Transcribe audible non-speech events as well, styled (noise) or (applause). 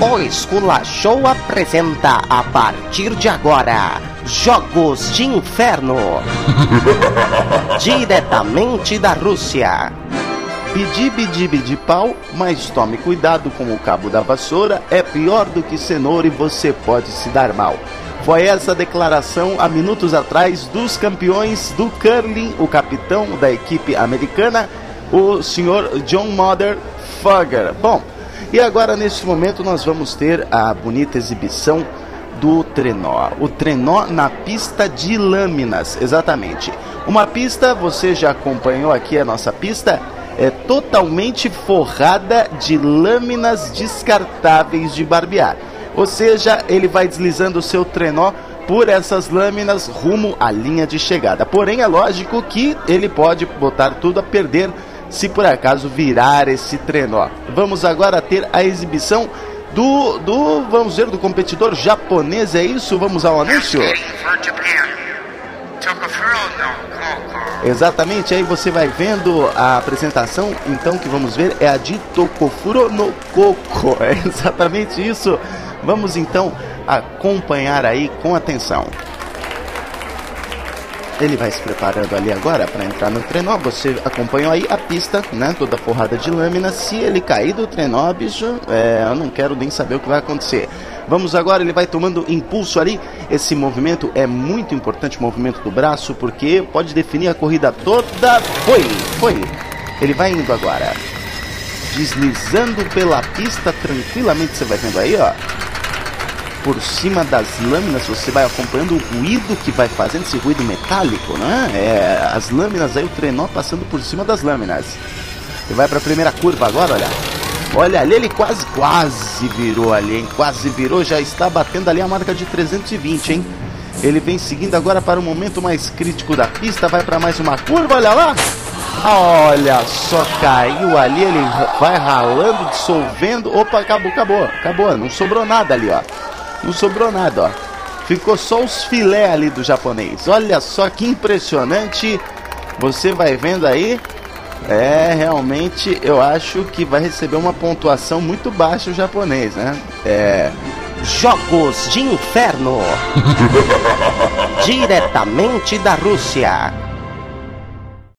O Escula Show apresenta a partir de agora Jogos de Inferno. (laughs) Diretamente da Rússia. Pedi, pedi, de pau, mas tome cuidado com o cabo da vassoura, é pior do que cenoura e você pode se dar mal. Foi essa declaração há minutos atrás dos campeões do curling, o capitão da equipe americana, o senhor John Mother Fugger. Bom, e agora neste momento nós vamos ter a bonita exibição do trenó. O trenó na pista de lâminas, exatamente. Uma pista, você já acompanhou aqui a nossa pista, é totalmente forrada de lâminas descartáveis de barbear. Ou seja, ele vai deslizando o seu trenó por essas lâminas rumo à linha de chegada. Porém, é lógico que ele pode botar tudo a perder se por acaso virar esse trenó. Vamos agora ter a exibição do, do vamos ver, do competidor japonês, é isso? Vamos ao anúncio? Exatamente, aí você vai vendo a apresentação, então que vamos ver é a de Tokofuro no Koko. (laughs) É exatamente isso. Vamos então acompanhar aí com atenção. Ele vai se preparando ali agora para entrar no trenó. Você acompanhou aí a pista, né? Toda forrada de lâmina. Se ele cair do trenó, bicho, é, eu não quero nem saber o que vai acontecer. Vamos agora, ele vai tomando impulso ali. Esse movimento é muito importante, movimento do braço, porque pode definir a corrida toda. Foi, foi. Ele vai indo agora. Deslizando pela pista tranquilamente, você vai vendo aí, ó por cima das lâminas, você vai acompanhando o ruído que vai fazendo, esse ruído metálico, né? É, as lâminas aí, o trenó passando por cima das lâminas. Ele vai para a primeira curva agora, olha. Olha ali, ele quase, quase virou ali, hein? Quase virou, já está batendo ali a marca de 320, hein? Ele vem seguindo agora para o momento mais crítico da pista, vai para mais uma curva, olha lá. Olha só, caiu ali, ele vai ralando, dissolvendo. Opa, acabou, acabou, acabou, não sobrou nada ali, ó. Não sobrou nada, ó. Ficou só os filé ali do japonês. Olha só que impressionante. Você vai vendo aí. É, realmente eu acho que vai receber uma pontuação muito baixa o japonês, né? É. Jogos de Inferno. (laughs) Diretamente da Rússia.